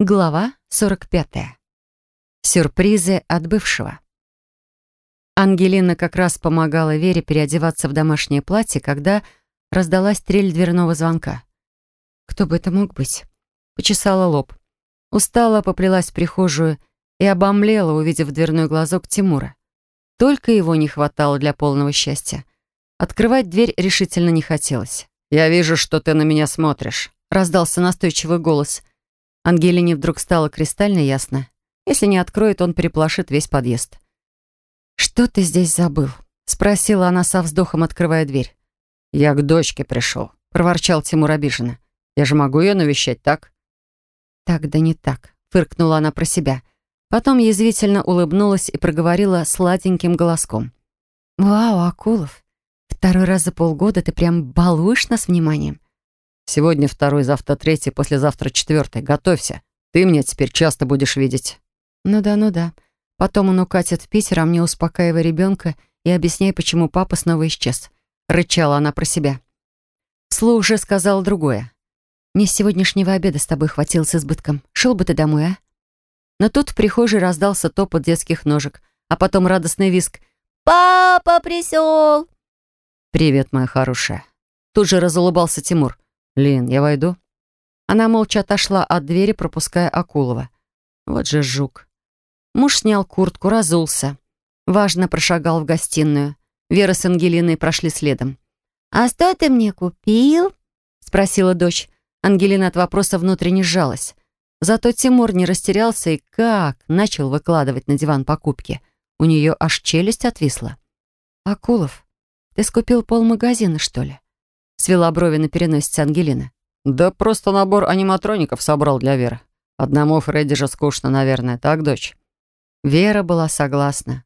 Глава 45. Сюрпризы от бывшего. Ангелина как раз помогала Вере переодеваться в домашнее платье, когда раздалась трель дверного звонка. Кто бы это мог быть? Почесала лоб. Устала, поплелась в прихожую и обомлела, увидев дверной глазок Тимура. Только его не хватало для полного счастья. Открывать дверь решительно не хотелось. «Я вижу, что ты на меня смотришь», — раздался настойчивый голос — Ангелине вдруг стало кристально ясно. Если не откроет, он переплашит весь подъезд. «Что ты здесь забыл?» — спросила она со вздохом, открывая дверь. «Я к дочке пришел», — проворчал Тимур обиженно. «Я же могу ее навещать, так?» «Так да не так», — фыркнула она про себя. Потом язвительно улыбнулась и проговорила сладеньким голоском. «Вау, Акулов, второй раз за полгода ты прям балуешь нас вниманием. Сегодня второй, завтра третий, послезавтра четвертый. Готовься. Ты меня теперь часто будешь видеть». «Ну да, ну да. Потом он укатит в Питер, а мне успокаивай ребенка и объясняй, почему папа снова исчез». Рычала она про себя. Вслух же сказал другое. «Мне сегодняшнего обеда с тобой хватило с избытком. Шел бы ты домой, а?» Но тут в прихожей раздался топот детских ножек, а потом радостный виск. «Папа присел!» «Привет, моя хорошая!» Тут же разулыбался Тимур. «Лин, я войду?» Она молча отошла от двери, пропуская Акулова. Вот же жук. Муж снял куртку, разулся. Важно прошагал в гостиную. Вера с Ангелиной прошли следом. «А что ты мне купил?» спросила дочь. Ангелина от вопроса внутренне сжалась. Зато Тимур не растерялся и как начал выкладывать на диван покупки. У нее аж челюсть отвисла. «Акулов, ты скупил полмагазина, что ли?» Свела брови на переносице Ангелина. «Да просто набор аниматроников собрал для Веры. Одному Фредди же скучно, наверное, так, дочь?» Вера была согласна.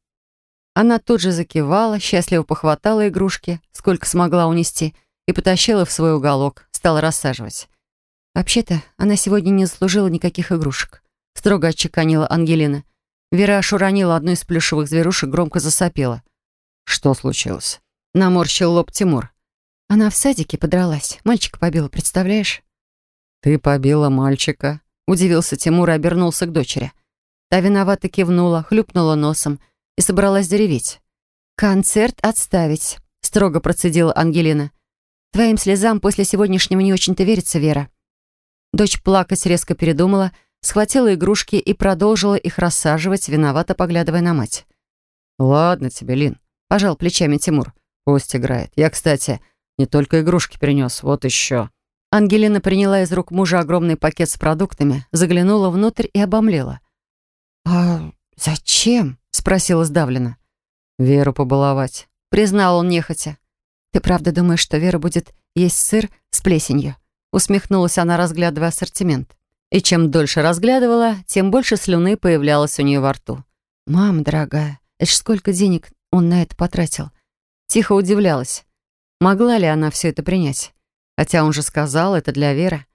Она тут же закивала, счастливо похватала игрушки, сколько смогла унести, и потащила в свой уголок, стала рассаживать. «Вообще-то, она сегодня не заслужила никаких игрушек», — строго отчеканила Ангелина. Вера аж уронила одну из плюшевых зверушек, громко засопела. «Что случилось?» — наморщил лоб Тимур. Она в садике подралась. Мальчика побила, представляешь? «Ты побила мальчика?» Удивился Тимур и обернулся к дочери. Та виновато кивнула, хлюпнула носом и собралась зареветь. «Концерт отставить», — строго процедила Ангелина. «Твоим слезам после сегодняшнего не очень-то верится, Вера». Дочь плакать резко передумала, схватила игрушки и продолжила их рассаживать, виновато поглядывая на мать. «Ладно тебе, Лин», — пожал плечами Тимур. «Пусть играет. Я, кстати, не только игрушки принес, вот еще». Ангелина приняла из рук мужа огромный пакет с продуктами, заглянула внутрь и обомлела. «А зачем?» — спросила сдавленно. «Веру побаловать», — признал он нехотя. «Ты правда думаешь, что Вера будет есть сыр с плесенью?» Усмехнулась она, разглядывая ассортимент. И чем дольше разглядывала, тем больше слюны появлялось у нее во рту. «Мама дорогая, это ж сколько денег он на это потратил?» Тихо удивлялась. Могла ли она все это принять? Хотя он же сказал, это для Веры.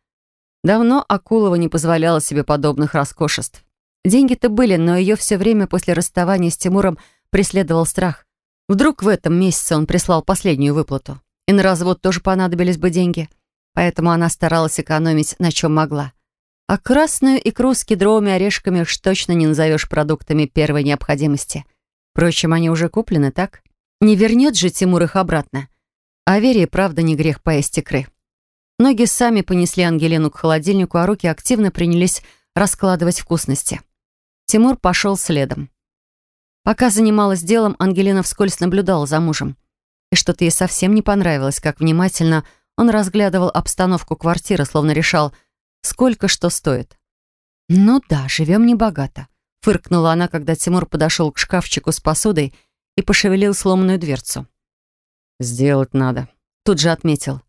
Давно Акулова не позволяла себе подобных роскошеств. Деньги-то были, но ее все время после расставания с Тимуром преследовал страх. Вдруг в этом месяце он прислал последнюю выплату. И на развод тоже понадобились бы деньги. Поэтому она старалась экономить на чем могла. А красную икру с кедровыми орешками уж точно не назовешь продуктами первой необходимости. Впрочем, они уже куплены, так? Не вернет же Тимур их обратно. А Вере, правда, не грех поесть икры. Ноги сами понесли Ангелину к холодильнику, а руки активно принялись раскладывать вкусности. Тимур пошел следом. Пока занималась делом, Ангелина вскользь наблюдала за мужем. И что-то ей совсем не понравилось, как внимательно он разглядывал обстановку квартиры, словно решал, сколько что стоит. «Ну да, живем небогато», — фыркнула она, когда Тимур подошел к шкафчику с посудой и пошевелил сломанную дверцу. «Сделать надо», — тут же отметил.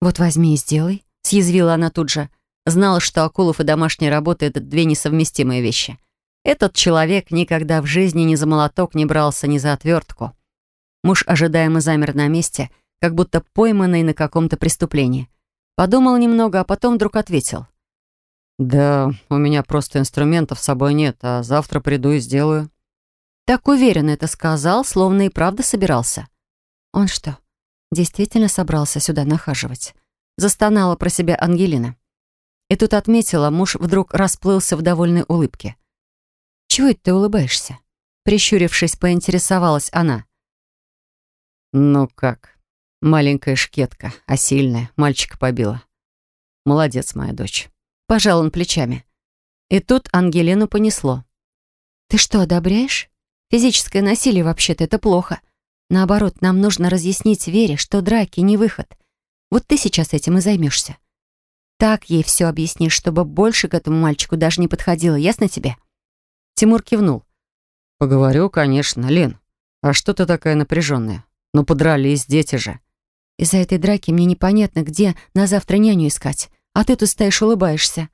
«Вот возьми и сделай», — съязвила она тут же. Знала, что Акулов и домашняя работа — это две несовместимые вещи. Этот человек никогда в жизни ни за молоток не брался, ни за отвертку. Муж ожидаемо замер на месте, как будто пойманный на каком-то преступлении. Подумал немного, а потом вдруг ответил. «Да, у меня просто инструментов с собой нет, а завтра приду и сделаю». Так уверенно это сказал, словно и правда собирался. Он что, действительно собрался сюда нахаживать? Застонала про себя Ангелина. И тут отметила, муж вдруг расплылся в довольной улыбке. «Чего это ты улыбаешься?» Прищурившись, поинтересовалась она. «Ну как? Маленькая шкетка, а сильная. Мальчика побила. Молодец, моя дочь». Пожал он плечами. И тут Ангелину понесло. «Ты что, одобряешь? Физическое насилие вообще-то это плохо. Наоборот, нам нужно разъяснить Вере, что драки не выход. Вот ты сейчас этим и займешься. Так ей все объяснишь, чтобы больше к этому мальчику даже не подходило, ясно тебе?» Тимур кивнул. «Поговорю, конечно, Лен. А что ты такая напряженная? Ну, подрались дети же». «Из-за этой драки мне непонятно, где на завтра няню искать. А ты тут стоишь, улыбаешься».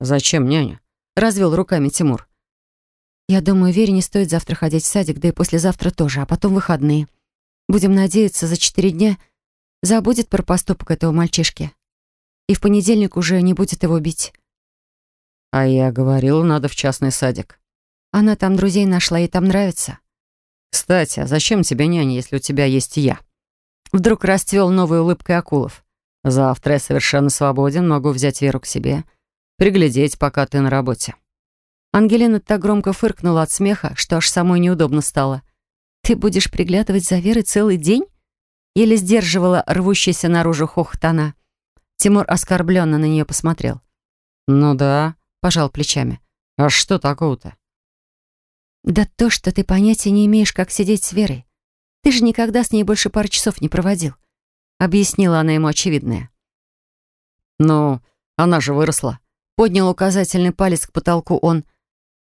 «Зачем няню?» — развел руками Тимур. «Я думаю, Вере не стоит завтра ходить в садик, да и послезавтра тоже, а потом выходные. Будем надеяться, за четыре дня забудет про поступок этого мальчишки. И в понедельник уже не будет его бить». «А я говорил, надо в частный садик». «Она там друзей нашла, ей там нравится». «Кстати, а зачем тебе няня, если у тебя есть я?» Вдруг расцвел новой улыбкой Акулов. «Завтра я совершенно свободен, могу взять Веру к себе, приглядеть, пока ты на работе». Ангелина так громко фыркнула от смеха, что аж самой неудобно стало. «Ты будешь приглядывать за Верой целый день?» Еле сдерживала рвущийся наружу хохот она. Тимур оскорбленно на нее посмотрел. «Ну да», — пожал плечами. «А что такого-то?» «Да то, что ты понятия не имеешь, как сидеть с Верой. Ты же никогда с ней больше пары часов не проводил», — объяснила она ему очевидное. «Ну, она же выросла», — поднял указательный палец к потолку он.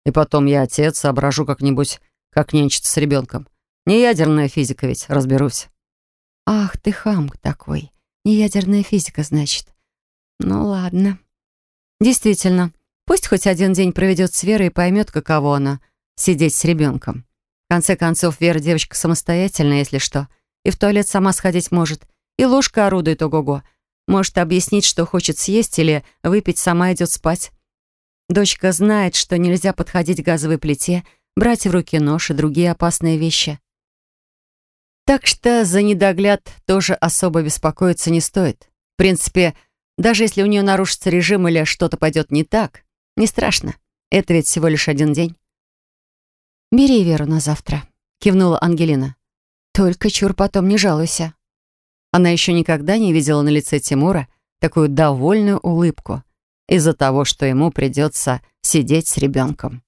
«И потом я отец, соображу как-нибудь, как нянчиться с ребенком. Не ядерная физика ведь, разберусь». «Ах ты хам такой. Неядерная физика, значит. Ну ладно». Действительно, пусть хоть один день проведет с Верой и поймет, каково она — сидеть с ребенком. В конце концов, Вера девочка самостоятельная, если что, и в туалет сама сходить может, и ложка орудует ого-го. Может объяснить, что хочет съесть или выпить, сама идет спать. Дочка знает, что нельзя подходить к газовой плите, брать в руки нож и другие опасные вещи. Так что за недогляд тоже особо беспокоиться не стоит. В принципе, даже если у нее нарушится режим или что-то пойдет не так, не страшно. Это ведь всего лишь один день. «Бери Веру на завтра», — кивнула Ангелина. «Только чур потом не жалуйся». Она еще никогда не видела на лице Тимура такую довольную улыбку из-за того, что ему придется сидеть с ребенком.